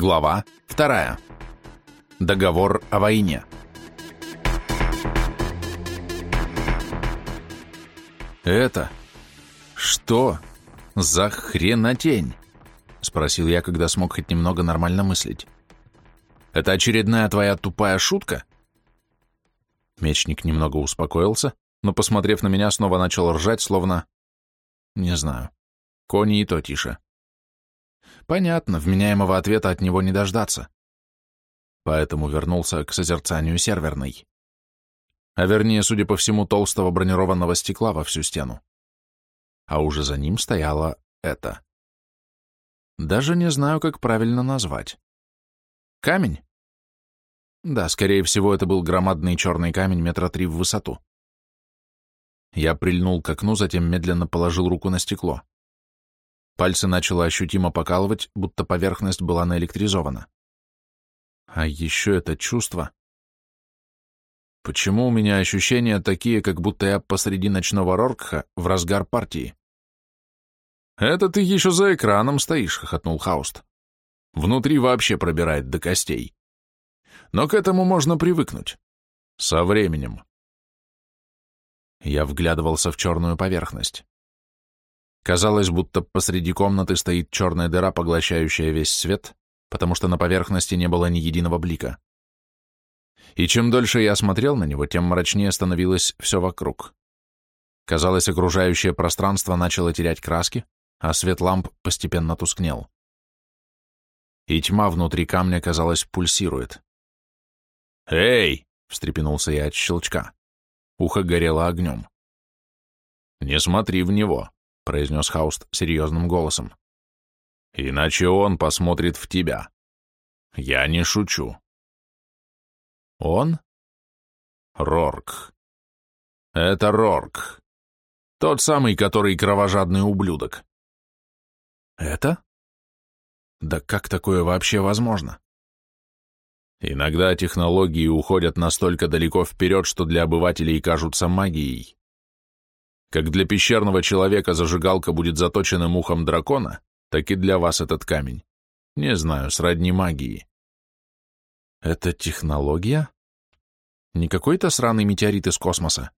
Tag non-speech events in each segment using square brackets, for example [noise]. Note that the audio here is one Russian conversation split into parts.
Глава 2. Договор о войне. Это что за хренотень? Спросил я, когда смог хоть немного нормально мыслить. Это очередная твоя тупая шутка? Мечник немного успокоился, но, посмотрев на меня, снова начал ржать, словно... Не знаю. Кони и то тише. Понятно, вменяемого ответа от него не дождаться. Поэтому вернулся к созерцанию серверной. А вернее, судя по всему, толстого бронированного стекла во всю стену. А уже за ним стояло это. Даже не знаю, как правильно назвать. Камень? Да, скорее всего, это был громадный черный камень метра три в высоту. Я прильнул к окну, затем медленно положил руку на стекло. Пальцы начало ощутимо покалывать, будто поверхность была наэлектризована. А еще это чувство. Почему у меня ощущения такие, как будто я посреди ночного Роркха в разгар партии? «Это ты еще за экраном стоишь», — хохотнул Хауст. «Внутри вообще пробирает до костей. Но к этому можно привыкнуть. Со временем». Я вглядывался в черную поверхность. Казалось, будто посреди комнаты стоит черная дыра, поглощающая весь свет, потому что на поверхности не было ни единого блика. И чем дольше я смотрел на него, тем мрачнее становилось все вокруг. Казалось, окружающее пространство начало терять краски, а свет ламп постепенно тускнел. И тьма внутри камня, казалось, пульсирует. «Эй!» — встрепенулся я от щелчка. Ухо горело огнем. «Не смотри в него произнес Хауст серьезным голосом. «Иначе он посмотрит в тебя. Я не шучу». «Он?» «Рорк. Это Рорк. Тот самый, который кровожадный ублюдок». «Это? Да как такое вообще возможно?» Иногда технологии уходят настолько далеко вперед, что для обывателей кажутся магией. Как для пещерного человека зажигалка будет заточенным ухом дракона, так и для вас этот камень. Не знаю, сродни магии. Это технология? Не какой-то сраный метеорит из космоса?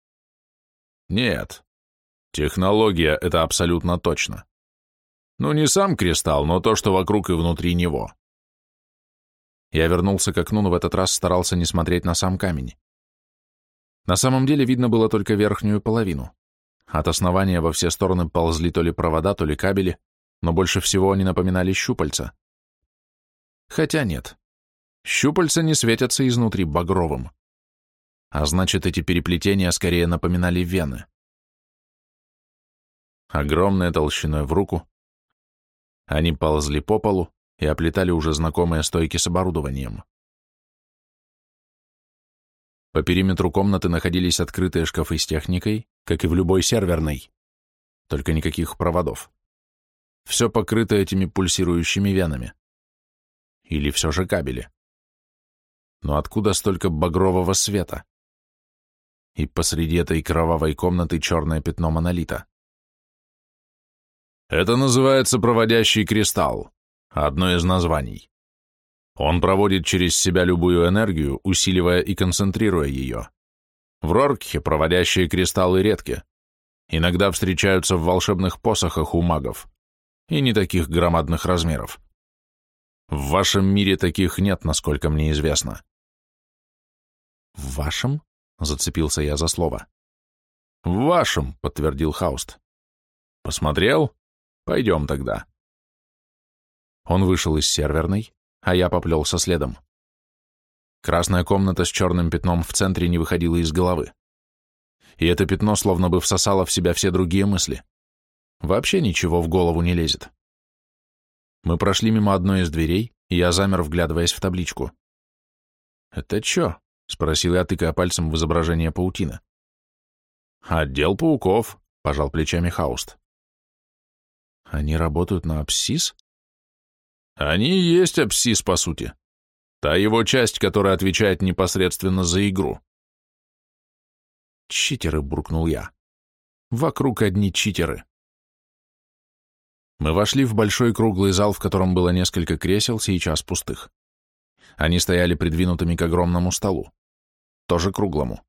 Нет. Технология — это абсолютно точно. Ну, не сам кристалл, но то, что вокруг и внутри него. Я вернулся к окну, но в этот раз старался не смотреть на сам камень. На самом деле видно было только верхнюю половину. От основания во все стороны ползли то ли провода, то ли кабели, но больше всего они напоминали щупальца. Хотя нет. Щупальца не светятся изнутри багровым. А значит, эти переплетения скорее напоминали вены. Огромной толщиной в руку. Они ползли по полу и оплетали уже знакомые стойки с оборудованием. По периметру комнаты находились открытые шкафы с техникой, как и в любой серверной. Только никаких проводов. Все покрыто этими пульсирующими венами. Или все же кабели. Но откуда столько багрового света? И посреди этой кровавой комнаты черное пятно монолита. Это называется проводящий кристалл, одно из названий. Он проводит через себя любую энергию, усиливая и концентрируя ее. В Роркхе проводящие кристаллы редки. Иногда встречаются в волшебных посохах у магов. И не таких громадных размеров. В вашем мире таких нет, насколько мне известно. «В вашем?» — зацепился я за слово. «В вашем», — подтвердил Хауст. «Посмотрел? Пойдем тогда». Он вышел из серверной, а я поплелся следом. Красная комната с черным пятном в центре не выходила из головы. И это пятно словно бы всосало в себя все другие мысли. Вообще ничего в голову не лезет. Мы прошли мимо одной из дверей, и я замер, вглядываясь в табличку. «Это чё?» — спросил я, тыкая пальцем в изображение паутины. «Отдел пауков», — пожал плечами Хауст. «Они работают на Апсис?» Они и есть Апсис, по сути. Та его часть, которая отвечает непосредственно за игру. «Читеры», — буркнул я. «Вокруг одни читеры». Мы вошли в большой круглый зал, в котором было несколько кресел, сейчас пустых. Они стояли придвинутыми к огромному столу, тоже круглому.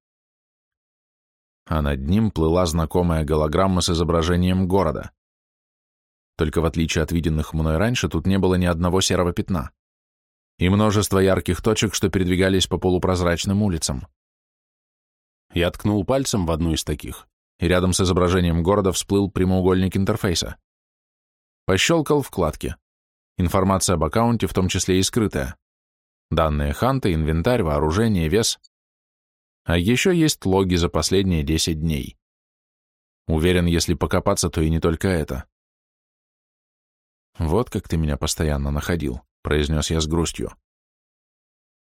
А над ним плыла знакомая голограмма с изображением города. Только в отличие от виденных мной раньше, тут не было ни одного серого пятна и множество ярких точек, что передвигались по полупрозрачным улицам. Я ткнул пальцем в одну из таких, и рядом с изображением города всплыл прямоугольник интерфейса. Пощелкал вкладки. Информация об аккаунте, в том числе и скрытая. Данные Ханта, инвентарь, вооружение, вес. А еще есть логи за последние 10 дней. Уверен, если покопаться, то и не только это. Вот как ты меня постоянно находил, произнес я с грустью.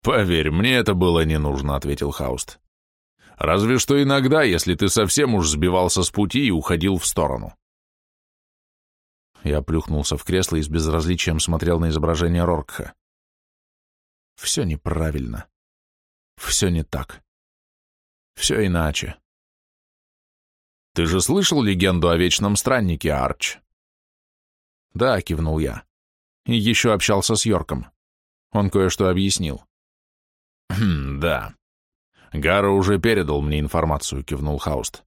Поверь, мне это было не нужно, ответил Хауст. Разве что иногда, если ты совсем уж сбивался с пути и уходил в сторону. Я плюхнулся в кресло и с безразличием смотрел на изображение Роркха. Все неправильно. Все не так. Все иначе. Ты же слышал легенду о вечном страннике, Арч? Да, кивнул я. И еще общался с Йорком. Он кое-что объяснил. Хм, да. Гара уже передал мне информацию, кивнул Хауст.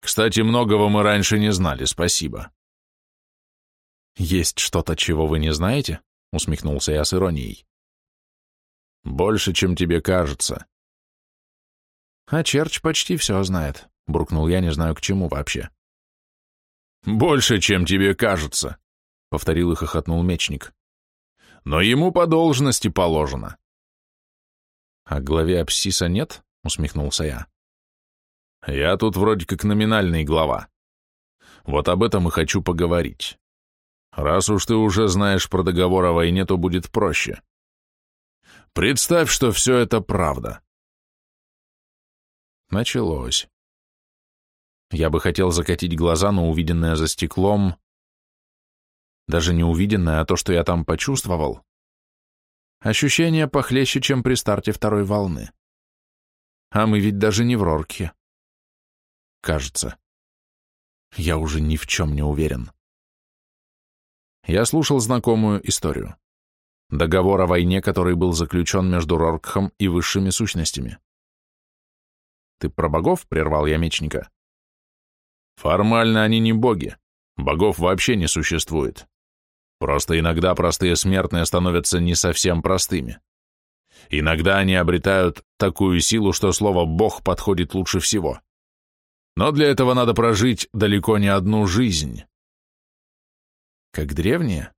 Кстати, многого мы раньше не знали, спасибо. Есть что-то, чего вы не знаете? Усмехнулся я с иронией. Больше, чем тебе кажется. А Черч почти все знает, буркнул я, не знаю к чему вообще. Больше, чем тебе кажется, повторил и хохотнул мечник. Но ему по должности положено. «А главе Апсиса нет?» — усмехнулся я. «Я тут вроде как номинальный глава. Вот об этом и хочу поговорить. Раз уж ты уже знаешь про договор о войне, то будет проще. Представь, что все это правда». Началось. Я бы хотел закатить глаза, но увиденное за стеклом... Даже не увиденное, а то, что я там почувствовал, Ощущение похлеще, чем при старте второй волны. А мы ведь даже не в Рорке. Кажется. Я уже ни в чем не уверен. Я слушал знакомую историю. Договор о войне, который был заключен между Роркхом и высшими сущностями. Ты про богов прервал я мечника? Формально они не боги. Богов вообще не существует. Просто иногда простые смертные становятся не совсем простыми. Иногда они обретают такую силу, что слово «бог» подходит лучше всего. Но для этого надо прожить далеко не одну жизнь. Как древние?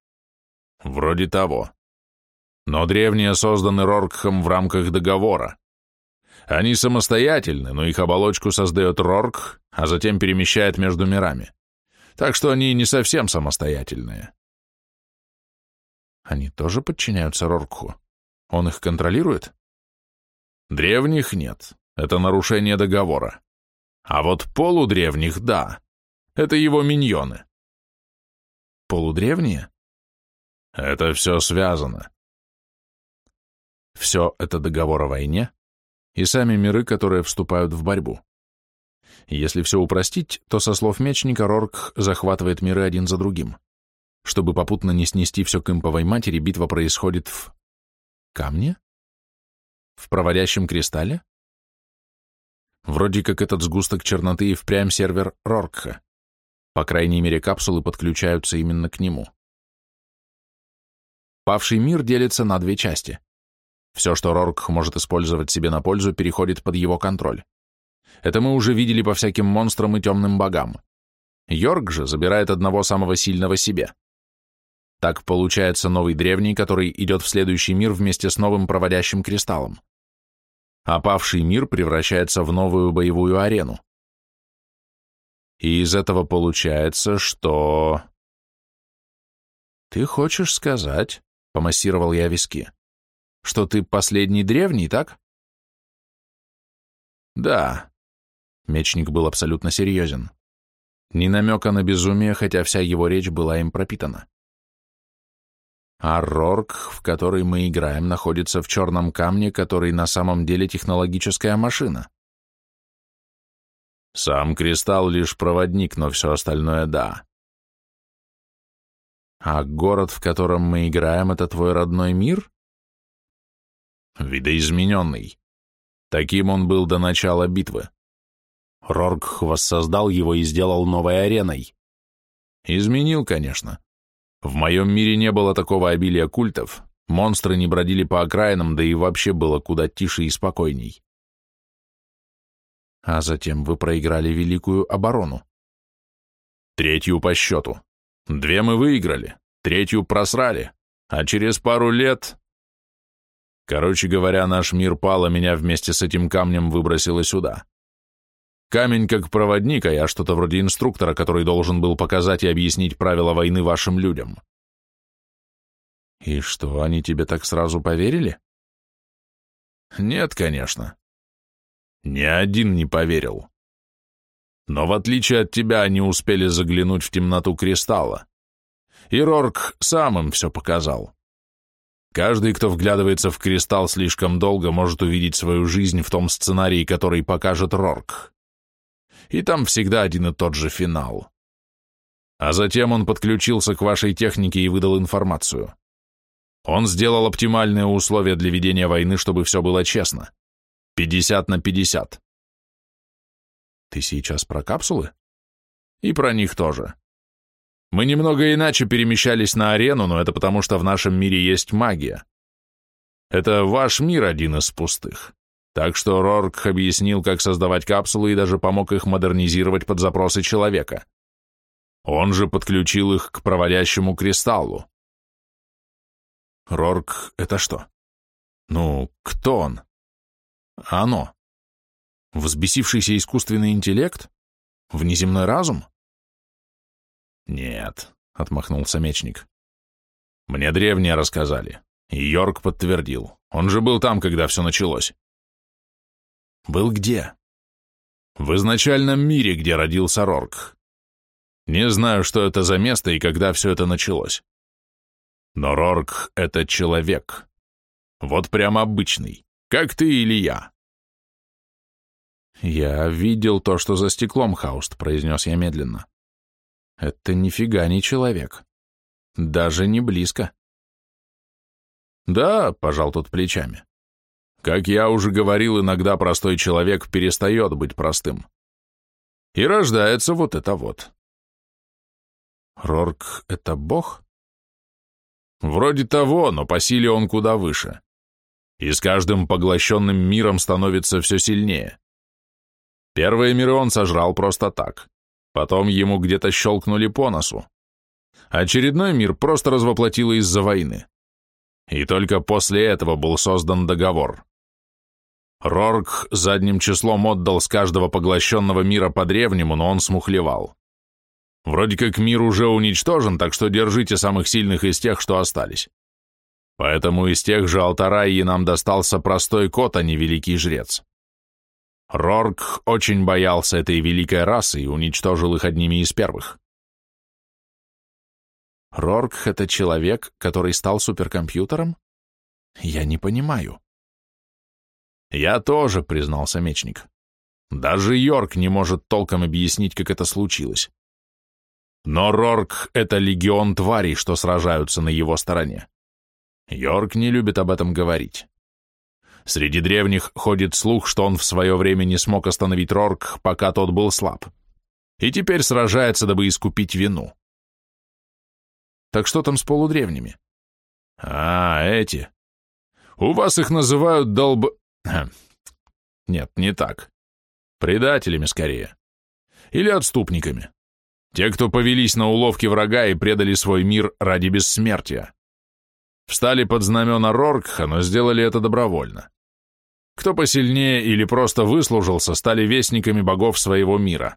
Вроде того. Но древние созданы Роркхом в рамках договора. Они самостоятельны, но их оболочку создает Рорк, а затем перемещает между мирами. Так что они не совсем самостоятельные. Они тоже подчиняются Роркху? Он их контролирует? Древних нет. Это нарушение договора. А вот полудревних — да. Это его миньоны. Полудревние? Это все связано. Все это договор о войне и сами миры, которые вступают в борьбу. Если все упростить, то со слов мечника Рорк захватывает миры один за другим. Чтобы попутно не снести все к имповой матери, битва происходит в... камне? В проводящем кристалле? Вроде как этот сгусток черноты и впрямь сервер Роркха. По крайней мере, капсулы подключаются именно к нему. Павший мир делится на две части. Все, что Роркх может использовать себе на пользу, переходит под его контроль. Это мы уже видели по всяким монстрам и темным богам. Йорк же забирает одного самого сильного себе. Так получается новый древний, который идет в следующий мир вместе с новым проводящим кристаллом. А павший мир превращается в новую боевую арену. И из этого получается, что... «Ты хочешь сказать, — помассировал я виски, — что ты последний древний, так?» «Да». Мечник был абсолютно серьезен. Ни намека на безумие, хотя вся его речь была им пропитана. А Рорк, в который мы играем, находится в черном камне, который на самом деле технологическая машина. Сам кристалл лишь проводник, но все остальное — да. А город, в котором мы играем, это твой родной мир? Видоизмененный. Таким он был до начала битвы. Рорк воссоздал его и сделал новой ареной. Изменил, конечно. В моем мире не было такого обилия культов, монстры не бродили по окраинам, да и вообще было куда тише и спокойней. А затем вы проиграли Великую оборону. Третью по счету. Две мы выиграли, третью просрали, а через пару лет... Короче говоря, наш мир пал, а меня вместе с этим камнем выбросило сюда. Камень как проводник, а я что-то вроде инструктора, который должен был показать и объяснить правила войны вашим людям. И что, они тебе так сразу поверили? Нет, конечно. Ни один не поверил. Но в отличие от тебя, они успели заглянуть в темноту кристалла. И Рорк сам им все показал. Каждый, кто вглядывается в кристалл слишком долго, может увидеть свою жизнь в том сценарии, который покажет Рорк. И там всегда один и тот же финал. А затем он подключился к вашей технике и выдал информацию. Он сделал оптимальные условия для ведения войны, чтобы все было честно. 50 на 50. Ты сейчас про капсулы? И про них тоже. Мы немного иначе перемещались на арену, но это потому, что в нашем мире есть магия. Это ваш мир один из пустых. Так что Рорк объяснил, как создавать капсулы и даже помог их модернизировать под запросы человека. Он же подключил их к проводящему кристаллу. Рорк — это что? Ну, кто он? Оно. Взбесившийся искусственный интеллект? Внеземной разум? Нет, отмахнулся мечник. Мне древние рассказали. И Йорк подтвердил. Он же был там, когда все началось. Был где? В изначальном мире, где родился Рорк. Не знаю, что это за место и когда все это началось. Но Рорк — это человек. Вот прям обычный, как ты или я. «Я видел то, что за стеклом, Хауст», — произнес я медленно. «Это нифига не человек. Даже не близко». «Да», — пожал тот плечами. «Как я уже говорил, иногда простой человек перестает быть простым. И рождается вот это вот». «Рорк — это бог?» Вроде того, но по силе он куда выше. И с каждым поглощенным миром становится все сильнее. Первые миры он сожрал просто так. Потом ему где-то щелкнули по носу. Очередной мир просто развоплотило из-за войны. И только после этого был создан договор. Рорк задним числом отдал с каждого поглощенного мира по древнему, но он смухлевал. Вроде как мир уже уничтожен, так что держите самых сильных из тех, что остались. Поэтому из тех же Алтарайи нам достался простой кот, а не великий жрец. Рорк очень боялся этой великой расы и уничтожил их одними из первых. Рорк — это человек, который стал суперкомпьютером? Я не понимаю. Я тоже, признался мечник. Даже Йорк не может толком объяснить, как это случилось. Но Рорк — это легион тварей, что сражаются на его стороне. Йорк не любит об этом говорить. Среди древних ходит слух, что он в свое время не смог остановить Рорк, пока тот был слаб. И теперь сражается, дабы искупить вину. Так что там с полудревними? А, эти. У вас их называют долб... Нет, не так. Предателями скорее. Или отступниками. Те, кто повелись на уловки врага и предали свой мир ради бессмертия. Встали под знамена Роркха, но сделали это добровольно. Кто посильнее или просто выслужился, стали вестниками богов своего мира.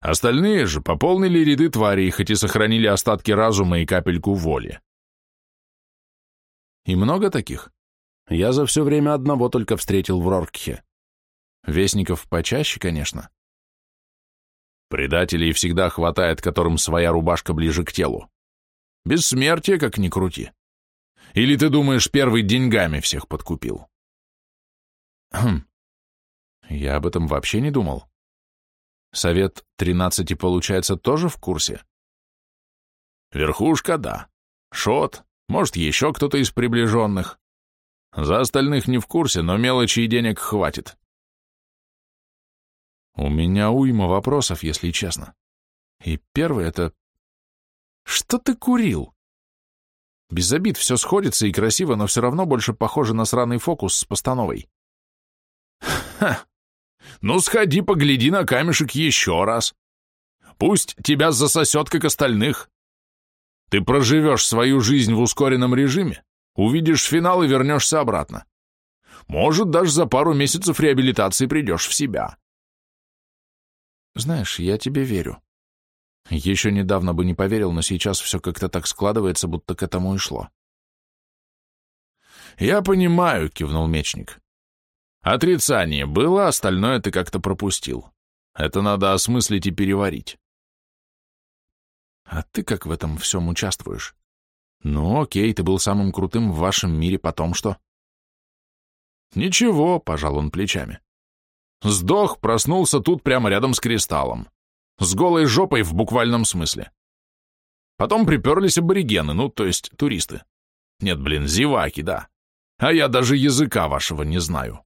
Остальные же пополнили ряды тварей, хоть и сохранили остатки разума и капельку воли. И много таких? Я за все время одного только встретил в Роркхе. Вестников почаще, конечно. Предателей всегда хватает, которым своя рубашка ближе к телу. Бессмертие, как ни крути. Или ты думаешь, первый деньгами всех подкупил? Хм. Я об этом вообще не думал. Совет тринадцати, получается, тоже в курсе? Верхушка, да. Шот, может, еще кто-то из приближенных. За остальных не в курсе, но мелочи и денег хватит. У меня уйма вопросов, если честно. И первый — это... Что ты курил? Без обид все сходится и красиво, но все равно больше похоже на сраный фокус с постановой. Ха! Ну, сходи, погляди на камешек еще раз. Пусть тебя засосет, как остальных. Ты проживешь свою жизнь в ускоренном режиме, увидишь финал и вернешься обратно. Может, даже за пару месяцев реабилитации придешь в себя. Знаешь, я тебе верю. Еще недавно бы не поверил, но сейчас все как-то так складывается, будто к этому и шло. «Я понимаю», — кивнул мечник. «Отрицание было, остальное ты как-то пропустил. Это надо осмыслить и переварить». «А ты как в этом всем участвуешь? Ну, окей, ты был самым крутым в вашем мире, потом что?» «Ничего», — пожал он плечами. «Сдох, проснулся тут прямо рядом с кристаллом. С голой жопой в буквальном смысле. Потом приперлись аборигены, ну, то есть туристы. Нет, блин, зеваки, да. А я даже языка вашего не знаю.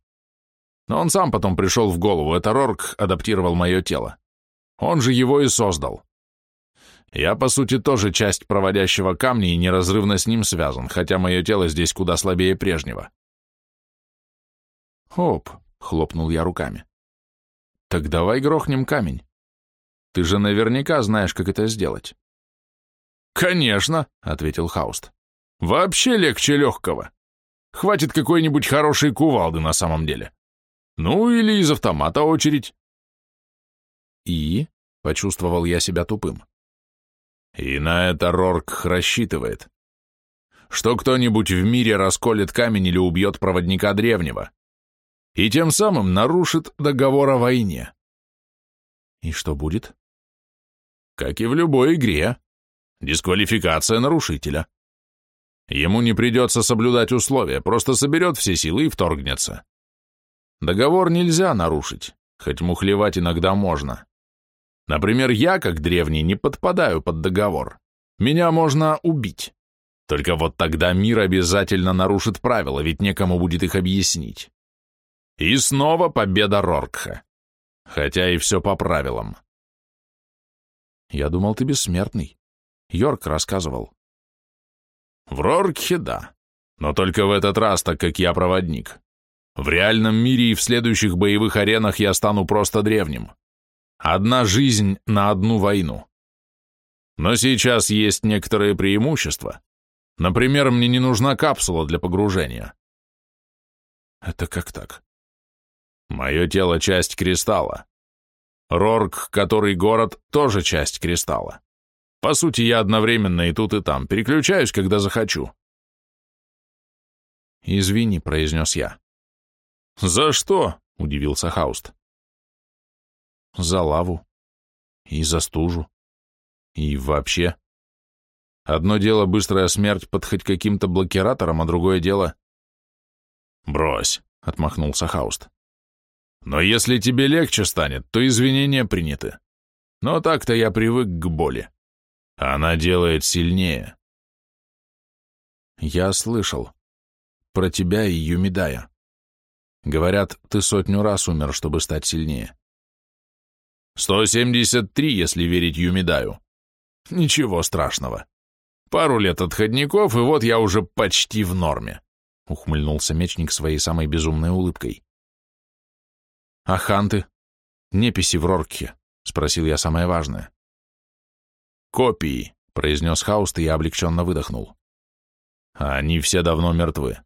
Но он сам потом пришел в голову, это Рорк адаптировал мое тело. Он же его и создал. Я, по сути, тоже часть проводящего камня и неразрывно с ним связан, хотя мое тело здесь куда слабее прежнего. «Хоп!» — хлопнул я руками. «Так давай грохнем камень. Ты же наверняка знаешь, как это сделать». «Конечно», — ответил Хауст. «Вообще легче легкого. Хватит какой-нибудь хорошей кувалды на самом деле. Ну, или из автомата очередь». «И?» — почувствовал я себя тупым. «И на это Рорк рассчитывает. Что кто-нибудь в мире расколет камень или убьет проводника древнего и тем самым нарушит договор о войне. И что будет? Как и в любой игре. Дисквалификация нарушителя. Ему не придется соблюдать условия, просто соберет все силы и вторгнется. Договор нельзя нарушить, хоть мухлевать иногда можно. Например, я, как древний, не подпадаю под договор. Меня можно убить. Только вот тогда мир обязательно нарушит правила, ведь некому будет их объяснить. И снова победа Роркха. Хотя и все по правилам. Я думал, ты бессмертный. Йорк рассказывал. В Роркхе да, но только в этот раз, так как я проводник. В реальном мире и в следующих боевых аренах я стану просто древним. Одна жизнь на одну войну. Но сейчас есть некоторые преимущества. Например, мне не нужна капсула для погружения. Это как так? Мое тело — часть кристалла. Рорк, который город, тоже часть кристалла. По сути, я одновременно и тут, и там. Переключаюсь, когда захочу. «Извини», — произнес я. «За что?» — удивился Хауст. «За лаву. И за стужу. И вообще. Одно дело быстрая смерть под хоть каким-то блокиратором, а другое дело...» «Брось», — отмахнулся Хауст. Но если тебе легче станет, то извинения приняты. Но так-то я привык к боли. Она делает сильнее. Я слышал. Про тебя и Юмидая. Говорят, ты сотню раз умер, чтобы стать сильнее. 173, если верить Юмидаю. Ничего страшного. Пару лет отходников, и вот я уже почти в норме, ухмыльнулся мечник своей самой безумной улыбкой. «А ханты? Неписи в Роркхе?» — спросил я самое важное. «Копии», — произнес Хауст, и я облегченно выдохнул. А «Они все давно мертвы.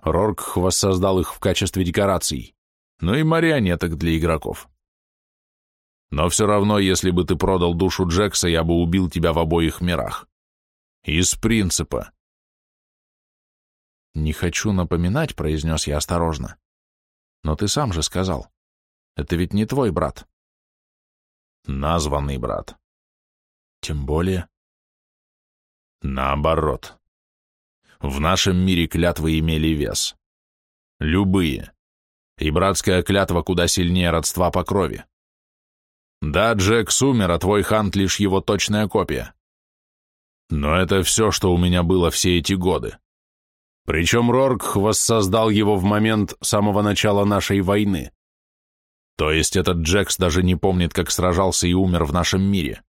Роркх воссоздал их в качестве декораций, ну и марионеток для игроков. Но все равно, если бы ты продал душу Джекса, я бы убил тебя в обоих мирах. Из принципа». «Не хочу напоминать», — произнес я осторожно. Но ты сам же сказал. Это ведь не твой брат. Названный брат. Тем более. Наоборот. В нашем мире клятвы имели вес. Любые. И братская клятва куда сильнее родства по крови. Да, Джек умер, а твой Хант лишь его точная копия. Но это все, что у меня было все эти годы. Причем Рорк воссоздал его в момент самого начала нашей войны. То есть этот Джекс даже не помнит, как сражался и умер в нашем мире.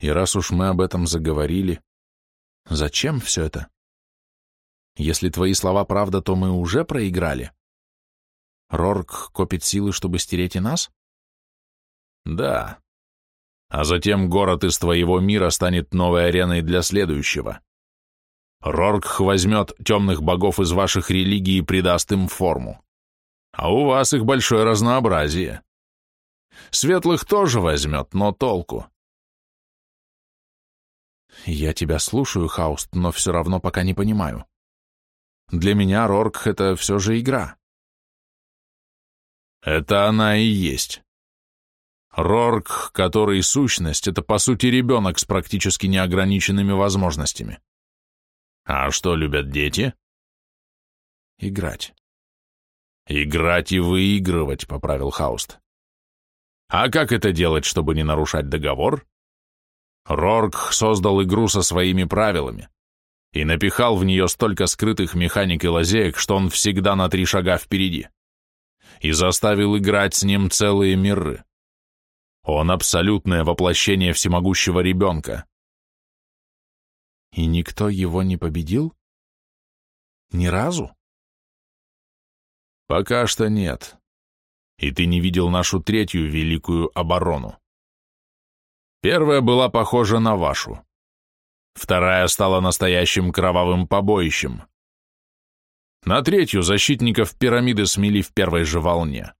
И раз уж мы об этом заговорили, зачем все это? Если твои слова правда, то мы уже проиграли. Рорк копит силы, чтобы стереть и нас? Да. А затем город из твоего мира станет новой ареной для следующего. Рорк возьмет темных богов из ваших религий и придаст им форму. А у вас их большое разнообразие. Светлых тоже возьмет, но толку. Я тебя слушаю, Хауст, но все равно пока не понимаю. Для меня Рорк — это все же игра. Это она и есть. Рорк, который сущность, это по сути ребенок с практически неограниченными возможностями. А что любят дети? Играть. Играть и выигрывать, поправил Хауст. А как это делать, чтобы не нарушать договор? Рорк создал игру со своими правилами и напихал в нее столько скрытых механик и лазеек, что он всегда на три шага впереди. И заставил играть с ним целые миры. Он абсолютное воплощение всемогущего ребенка. И никто его не победил? Ни разу? Пока что нет. И ты не видел нашу третью великую оборону. Первая была похожа на вашу. Вторая стала настоящим кровавым побоищем. На третью защитников пирамиды смели в первой же волне.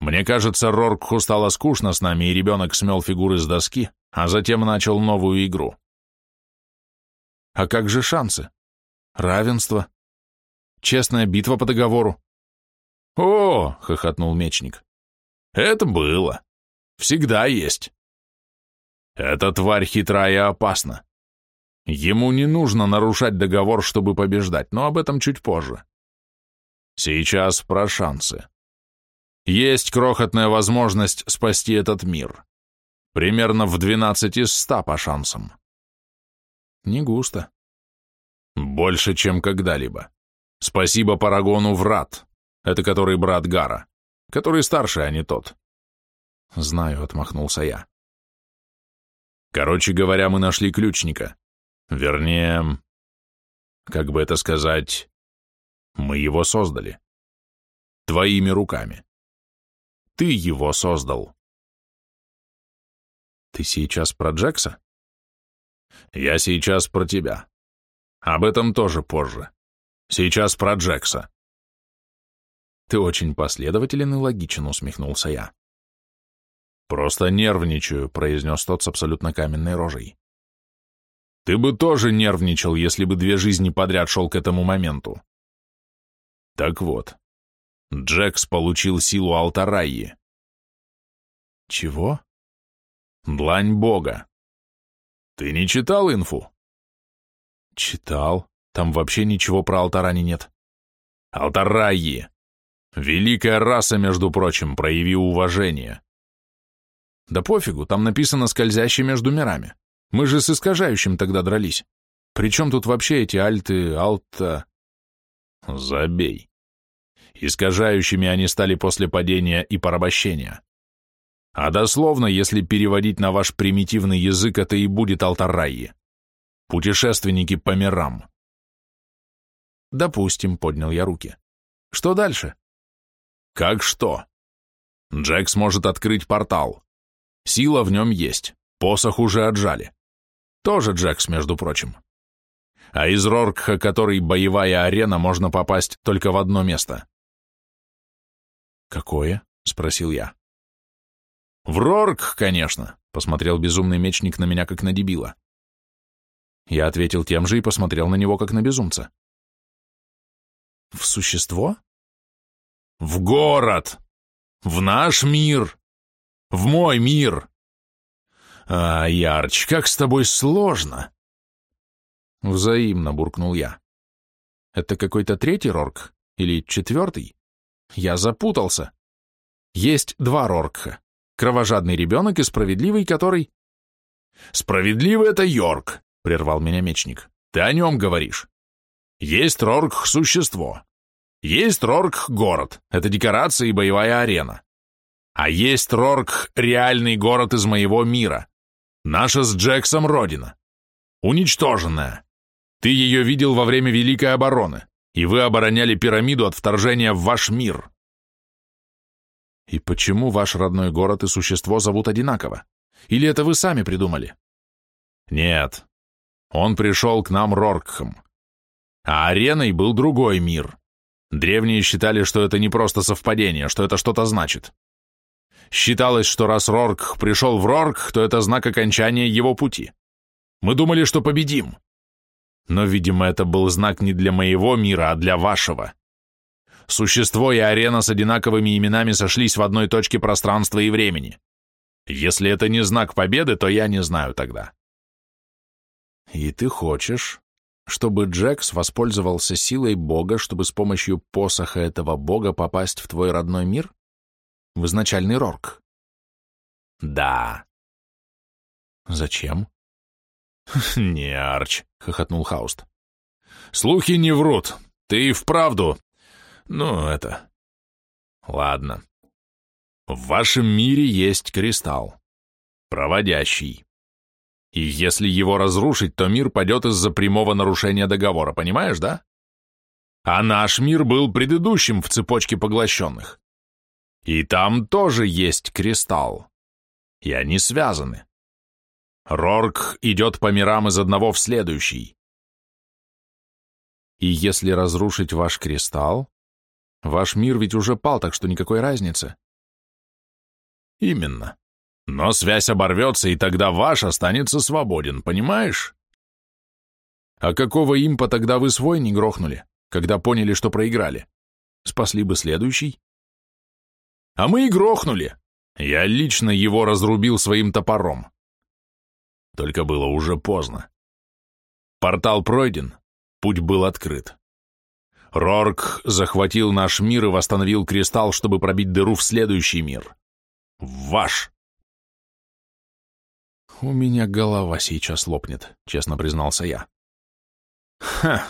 Мне кажется, Роркху стало скучно с нами, и ребенок смел фигуры с доски, а затем начал новую игру. А как же шансы? Равенство? Честная битва по договору? О, хохотнул мечник. Это было. Всегда есть. Эта тварь хитра и опасна. Ему не нужно нарушать договор, чтобы побеждать, но об этом чуть позже. Сейчас про шансы. Есть крохотная возможность спасти этот мир. Примерно в 12 из 100 по шансам. Не густо. Больше, чем когда-либо. Спасибо Парагону Врат, это который брат Гара, который старше, а не тот. Знаю, отмахнулся я. Короче говоря, мы нашли ключника. Вернее, как бы это сказать, мы его создали. Твоими руками. Ты его создал. Ты сейчас про Джекса? Я сейчас про тебя. Об этом тоже позже. Сейчас про Джекса. Ты очень последователен и логичен, усмехнулся я. Просто нервничаю, произнес тот с абсолютно каменной рожей. Ты бы тоже нервничал, если бы две жизни подряд шел к этому моменту. Так вот, Джекс получил силу Алтарайи. Чего? Длань Бога. Ты не читал инфу? Читал. Там вообще ничего про Алтарани нет. Алтарайи. Великая раса, между прочим, прояви уважение. Да пофигу, там написано «скользящий между мирами». Мы же с искажающим тогда дрались. Причем тут вообще эти альты, алта... Забей. Искажающими они стали после падения и порабощения. А дословно, если переводить на ваш примитивный язык, это и будет Алтарайи. Путешественники по мирам. Допустим, поднял я руки. Что дальше? Как что? Джек сможет открыть портал. Сила в нем есть. Посох уже отжали. Тоже Джекс, между прочим. А из Роркха, который боевая арена, можно попасть только в одно место. «Какое?» — спросил я. «В Рорк, конечно», — посмотрел безумный мечник на меня, как на дебила. Я ответил тем же и посмотрел на него, как на безумца. «В существо?» «В город! В наш мир! В мой мир!» «А, Ярч, как с тобой сложно!» «Взаимно», — буркнул я. «Это какой-то третий Рорк? Или четвертый? Я запутался. Есть два Роркха. Кровожадный ребенок и справедливый, который... Справедливый это Йорк, прервал меня мечник. Ты о нем говоришь. Есть Рорк – существо. Есть Рорк – город. Это декорация и боевая арена. А есть Рорк – реальный город из моего мира. Наша с Джексом родина. Уничтоженная. Ты ее видел во время Великой обороны, и вы обороняли пирамиду от вторжения в ваш мир. И почему ваш родной город и существо зовут одинаково? Или это вы сами придумали? Нет. Он пришел к нам Роркхам. А ареной был другой мир. Древние считали, что это не просто совпадение, что это что-то значит. Считалось, что раз Рорк пришел в Рорк, то это знак окончания его пути. Мы думали, что победим. Но, видимо, это был знак не для моего мира, а для вашего. Существо и арена с одинаковыми именами сошлись в одной точке пространства и времени. Если это не знак победы, то я не знаю тогда. И ты хочешь, чтобы Джекс воспользовался силой Бога, чтобы с помощью посоха этого Бога попасть в твой родной мир? В изначальный Рорк? Да. Зачем? [laughs] «Не, Арч», — хохотнул Хауст. «Слухи не врут. Ты и вправду. Ну, это... Ладно. В вашем мире есть кристалл. Проводящий. И если его разрушить, то мир падет из-за прямого нарушения договора, понимаешь, да? А наш мир был предыдущим в цепочке поглощенных. И там тоже есть кристалл. И они связаны. Рорк идет по мирам из одного в следующий. И если разрушить ваш кристалл, ваш мир ведь уже пал, так что никакой разницы. Именно. Но связь оборвется, и тогда ваш останется свободен, понимаешь? А какого импа тогда вы свой не грохнули, когда поняли, что проиграли? Спасли бы следующий? А мы и грохнули. Я лично его разрубил своим топором. Только было уже поздно. Портал пройден, путь был открыт. Рорк захватил наш мир и восстановил кристалл, чтобы пробить дыру в следующий мир. В ваш. «У меня голова сейчас лопнет», — честно признался я. «Ха!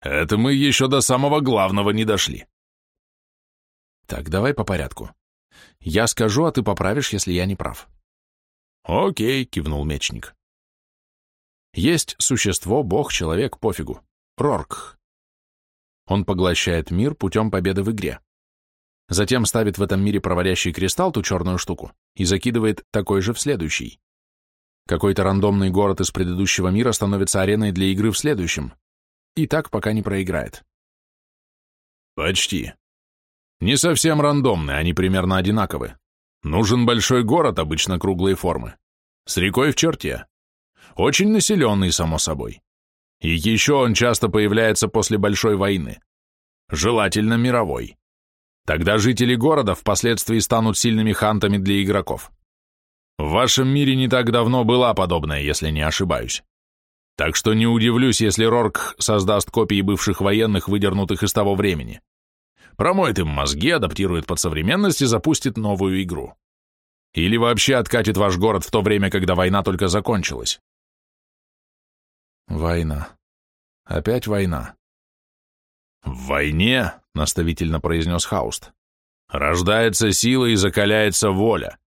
Это мы еще до самого главного не дошли». «Так, давай по порядку. Я скажу, а ты поправишь, если я не прав». «Окей», — кивнул мечник. Есть существо, бог, человек, пофигу. Рорк. Он поглощает мир путем победы в игре. Затем ставит в этом мире проводящий кристалл, ту черную штуку, и закидывает такой же в следующий. Какой-то рандомный город из предыдущего мира становится ареной для игры в следующем. И так, пока не проиграет. Почти. Не совсем рандомный, они примерно одинаковы. Нужен большой город, обычно круглой формы. С рекой в черте. Очень населенный, само собой. И еще он часто появляется после большой войны. Желательно мировой. Тогда жители города впоследствии станут сильными хантами для игроков. В вашем мире не так давно была подобная, если не ошибаюсь. Так что не удивлюсь, если Рорк создаст копии бывших военных, выдернутых из того времени. Промоет им мозги, адаптирует под современность и запустит новую игру. Или вообще откатит ваш город в то время, когда война только закончилась. Война. Опять война. В войне, наставительно произнес Хауст, рождается сила и закаляется воля.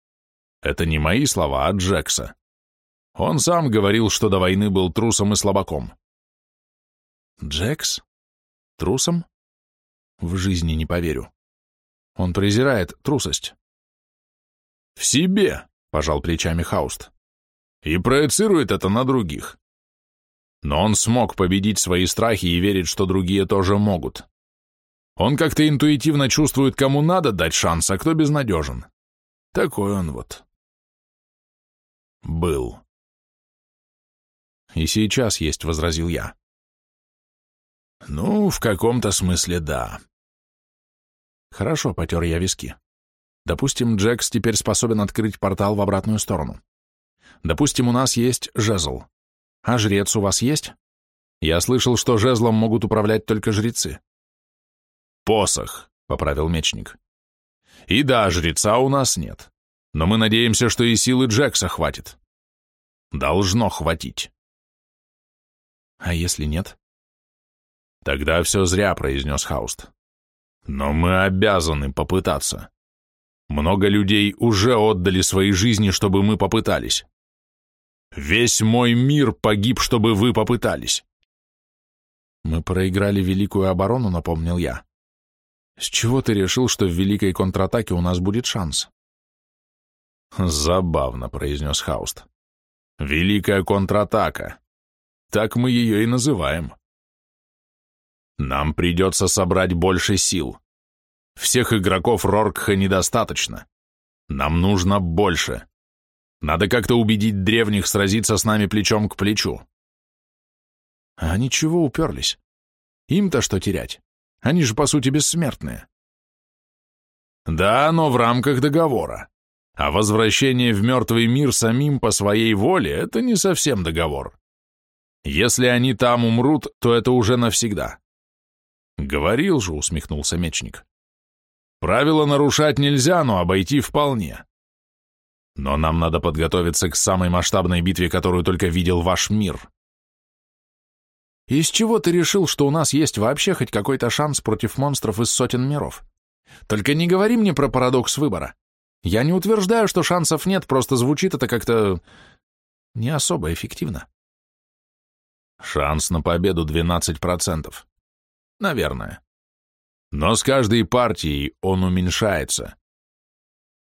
Это не мои слова, а Джекса. Он сам говорил, что до войны был трусом и слабаком. Джекс? Трусом? В жизни не поверю. Он презирает трусость. В себе, пожал плечами Хауст. И проецирует это на других. Но он смог победить свои страхи и верит, что другие тоже могут. Он как-то интуитивно чувствует, кому надо дать шанс, а кто безнадежен. Такой он вот. Был. И сейчас есть, возразил я. Ну, в каком-то смысле да. Хорошо, потер я виски. Допустим, Джекс теперь способен открыть портал в обратную сторону. Допустим, у нас есть жезл. А жрец у вас есть? Я слышал, что жезлом могут управлять только жрецы. Посох, поправил мечник. И да, жреца у нас нет. Но мы надеемся, что и силы Джекса хватит. Должно хватить. А если нет? Тогда все зря, произнес Хауст. Но мы обязаны попытаться. Много людей уже отдали свои жизни, чтобы мы попытались. Весь мой мир погиб, чтобы вы попытались. Мы проиграли великую оборону, напомнил я. С чего ты решил, что в великой контратаке у нас будет шанс? Забавно, произнес Хауст. Великая контратака. Так мы ее и называем. Нам придется собрать больше сил. Всех игроков Роркха недостаточно. Нам нужно больше. Надо как-то убедить древних сразиться с нами плечом к плечу. А они чего уперлись? Им-то что терять? Они же, по сути, бессмертные. Да, но в рамках договора. А возвращение в мертвый мир самим по своей воле — это не совсем договор. Если они там умрут, то это уже навсегда. Говорил же, усмехнулся мечник. Правила нарушать нельзя, но обойти вполне. Но нам надо подготовиться к самой масштабной битве, которую только видел ваш мир. Из чего ты решил, что у нас есть вообще хоть какой-то шанс против монстров из сотен миров? Только не говори мне про парадокс выбора. Я не утверждаю, что шансов нет, просто звучит это как-то не особо эффективно. Шанс на победу 12%. Наверное. Но с каждой партией он уменьшается.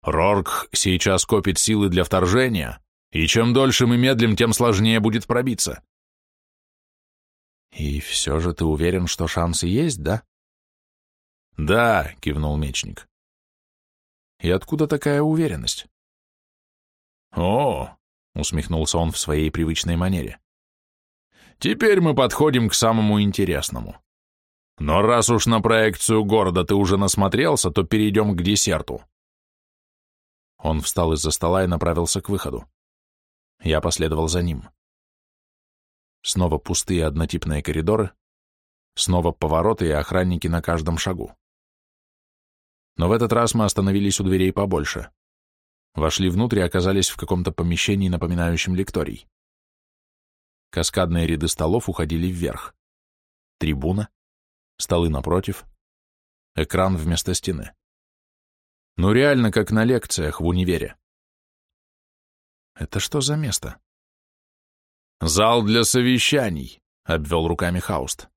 Рорк сейчас копит силы для вторжения, и чем дольше мы медлим, тем сложнее будет пробиться. «И все же ты уверен, что шансы есть, да?» «Да», — кивнул мечник. «И откуда такая уверенность?» «О», — усмехнулся он в своей привычной манере. «Теперь мы подходим к самому интересному. Но раз уж на проекцию города ты уже насмотрелся, то перейдем к десерту». Он встал из-за стола и направился к выходу. Я последовал за ним. Снова пустые однотипные коридоры, снова повороты и охранники на каждом шагу. Но в этот раз мы остановились у дверей побольше. Вошли внутрь и оказались в каком-то помещении, напоминающем лекторий. Каскадные ряды столов уходили вверх. Трибуна, столы напротив, экран вместо стены. Ну реально, как на лекциях в универе. Это что за место? «Зал для совещаний», — обвел руками Хауст.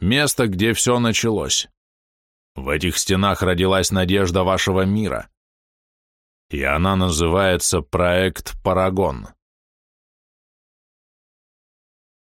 «Место, где все началось. В этих стенах родилась надежда вашего мира. И она называется «Проект Парагон».